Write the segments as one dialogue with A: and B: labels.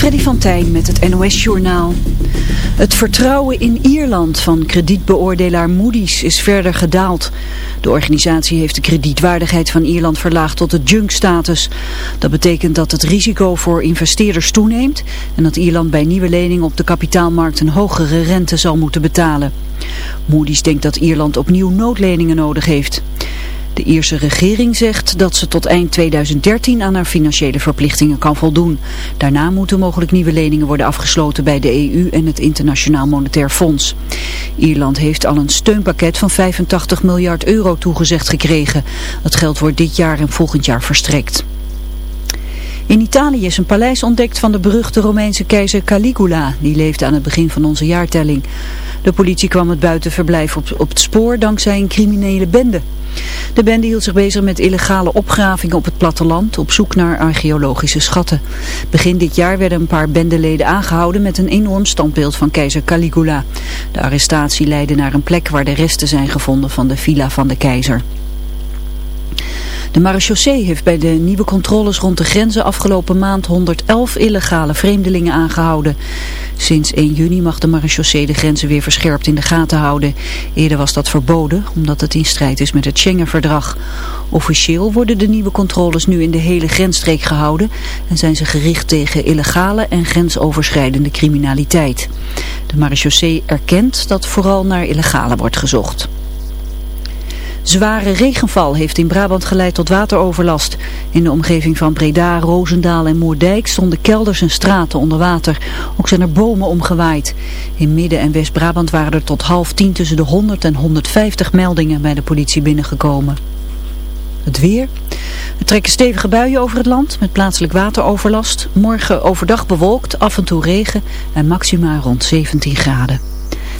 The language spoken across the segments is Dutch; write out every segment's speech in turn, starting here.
A: Freddy van Tijn met het NOS-journaal. Het vertrouwen in Ierland van kredietbeoordelaar Moody's is verder gedaald. De organisatie heeft de kredietwaardigheid van Ierland verlaagd tot de junk-status. Dat betekent dat het risico voor investeerders toeneemt... en dat Ierland bij nieuwe leningen op de kapitaalmarkt een hogere rente zal moeten betalen. Moody's denkt dat Ierland opnieuw noodleningen nodig heeft. De Ierse regering zegt dat ze tot eind 2013 aan haar financiële verplichtingen kan voldoen. Daarna moeten mogelijk nieuwe leningen worden afgesloten bij de EU en het Internationaal Monetair Fonds. Ierland heeft al een steunpakket van 85 miljard euro toegezegd gekregen. Het geld wordt dit jaar en volgend jaar verstrekt. In Italië is een paleis ontdekt van de beruchte Romeinse keizer Caligula. Die leefde aan het begin van onze jaartelling. De politie kwam het buitenverblijf op, het spoor dankzij een criminele bende. De bende hield zich bezig met illegale opgravingen op het platteland op zoek naar archeologische schatten. Begin dit jaar werden een paar bendeleden aangehouden met een enorm standbeeld van keizer Caligula. De arrestatie leidde naar een plek waar de resten zijn gevonden van de villa van de keizer. De marechaussee heeft bij de nieuwe controles rond de grenzen afgelopen maand 111 illegale vreemdelingen aangehouden. Sinds 1 juni mag de marechaussee de grenzen weer verscherpt in de gaten houden. Eerder was dat verboden omdat het in strijd is met het Schengen-verdrag. Officieel worden de nieuwe controles nu in de hele grensstreek gehouden en zijn ze gericht tegen illegale en grensoverschrijdende criminaliteit. De marechaussee erkent dat vooral naar illegale wordt gezocht. Zware regenval heeft in Brabant geleid tot wateroverlast. In de omgeving van Breda, Roosendaal en Moerdijk stonden kelders en straten onder water. Ook zijn er bomen omgewaaid. In Midden- en West-Brabant waren er tot half tien tussen de 100 en 150 meldingen bij de politie binnengekomen. Het weer. Er trekken stevige buien over het land met plaatselijk wateroverlast. Morgen overdag bewolkt, af en toe regen en maxima rond 17 graden.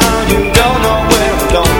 B: How, you don't know where, don't know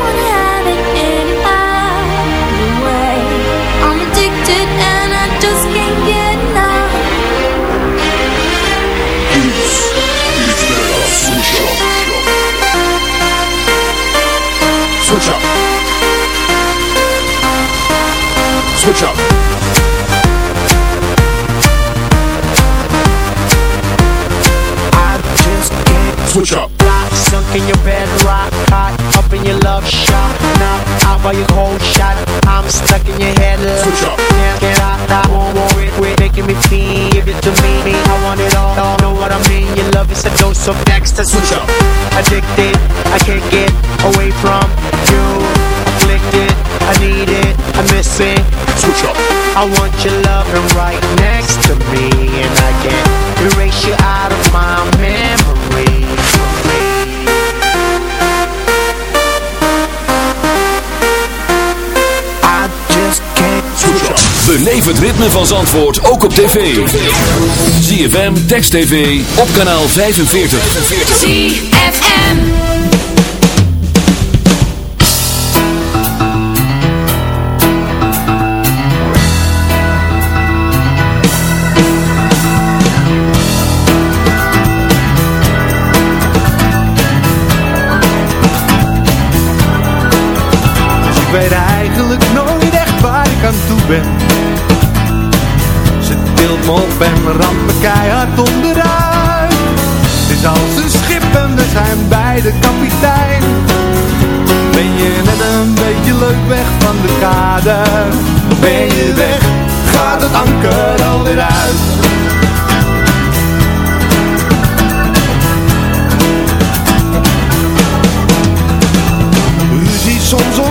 C: up.
D: I just can't
C: Switch up.
E: Rock, sunk in your bed, rock hot, up in your love shot. Now out by your cold shot, I'm stuck in your head.
C: Switch up.
E: Can't get out, I won't worry, quit making me feel. Give it to me, I want it all. all. Know what I mean? Your love is a dose of next
C: Switch up.
E: Addicted, I can't get away from you. Afflicted, I need it, I miss it.
C: Switch up.
E: I want your loving right next to me. And I can't erase you out of my memory
D: I just can't
C: Beleef het ritme van Zandvoort ook op tv. ZFM, Text TV, op kanaal 45
F: 45 ik weet eigenlijk nooit echt waar ik aan toe ben. Ze tilt me op en ramt me keihard onderuit. Het is als een schip en we zijn bij de kapitein. Ben je net een beetje leuk weg van de kade? Ben je weg, gaat het anker alweer uit. Soms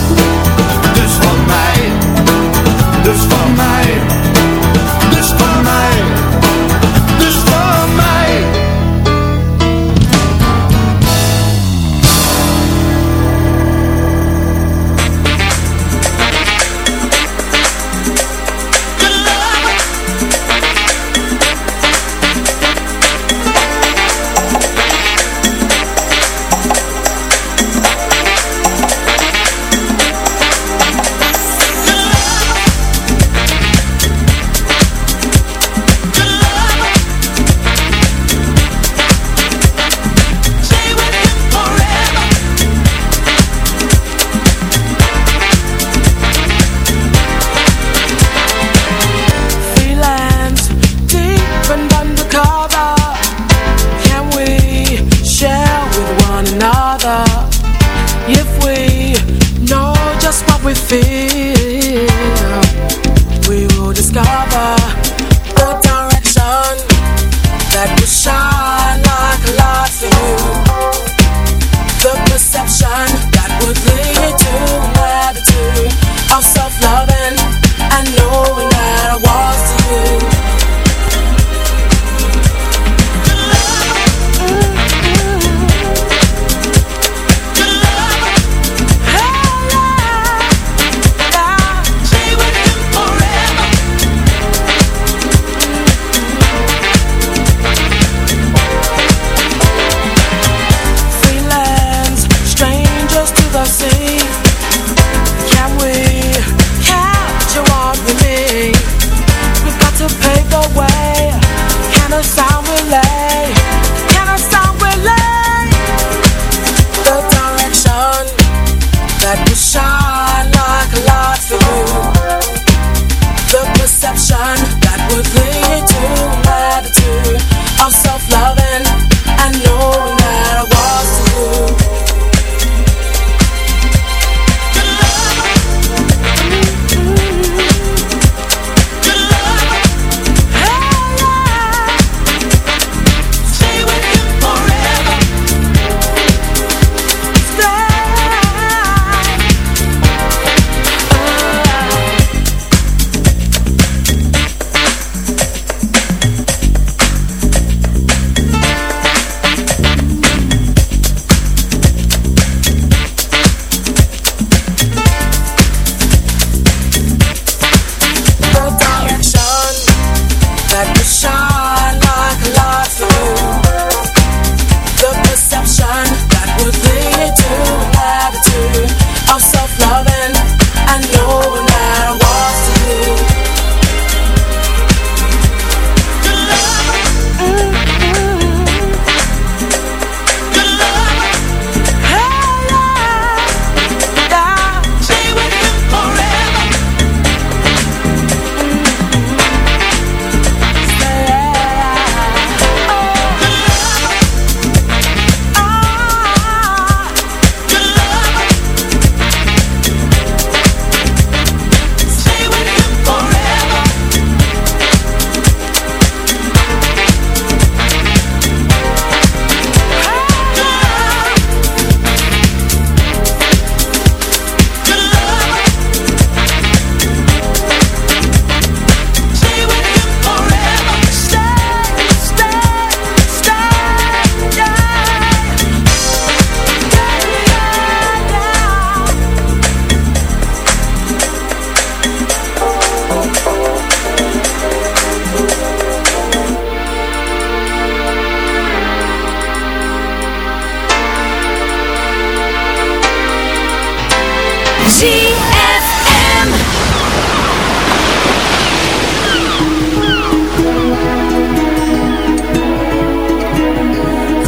F: Dus van mij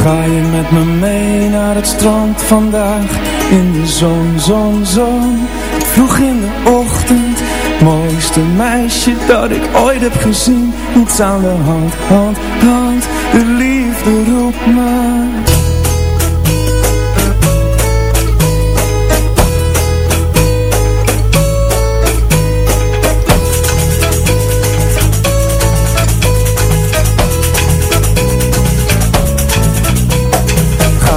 B: Ga je met me mee naar het strand vandaag? In de zon, zon, zon. Vroeg in de ochtend. Mooiste meisje dat ik ooit heb gezien. Niets aan de hand, hand, hand. De liefde roept me.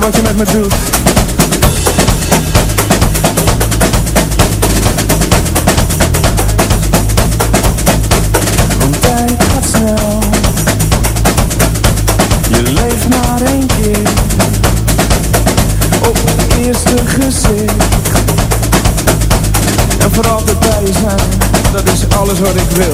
B: wat je met me doet. Mijn tijd gaat snel. Je leeft maar één keer. Op het eerste gezicht. En voor altijd bij zijn. Dat is alles wat ik wil.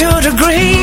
G: to the grave.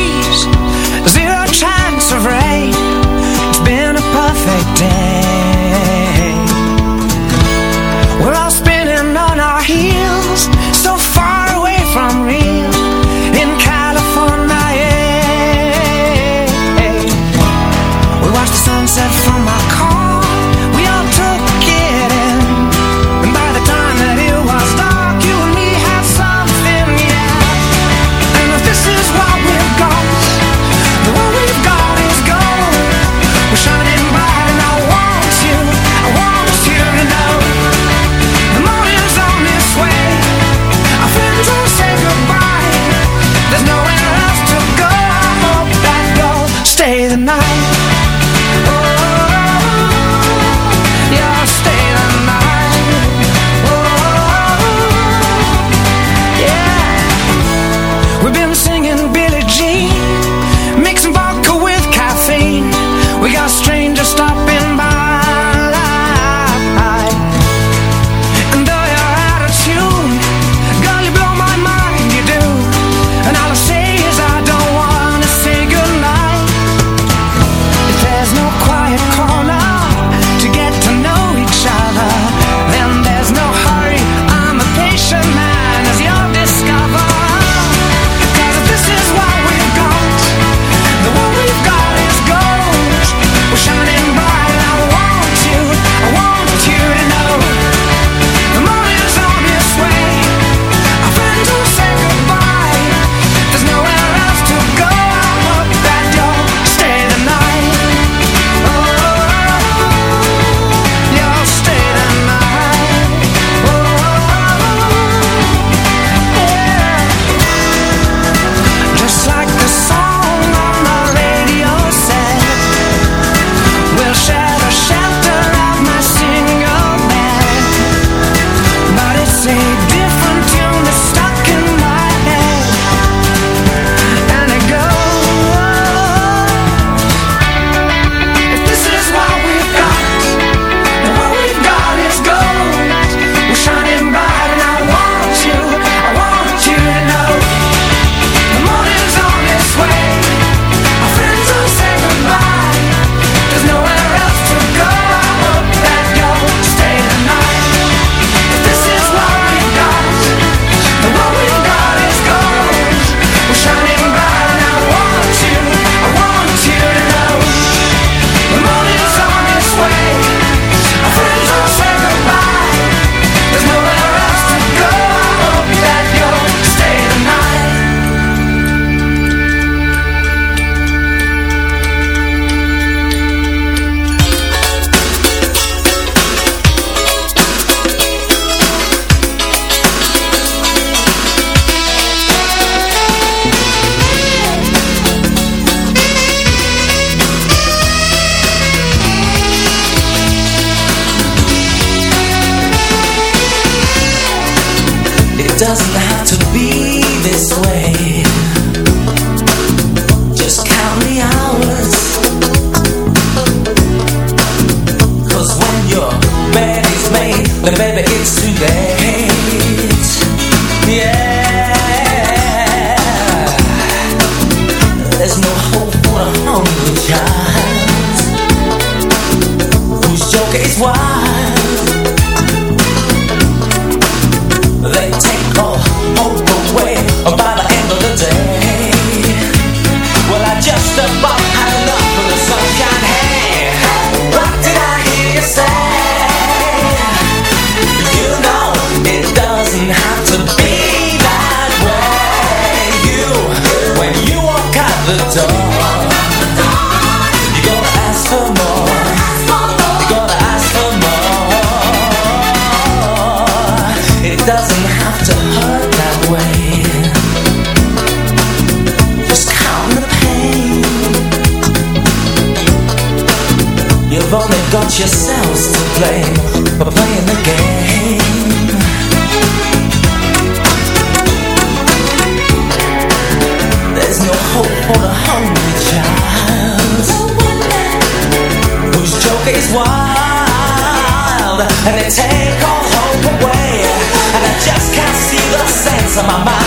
G: Yourselves to blame for playing the game. There's no hope for the hungry child no whose joke is wild and they take all hope away. And I just can't see the sense of my
C: mind.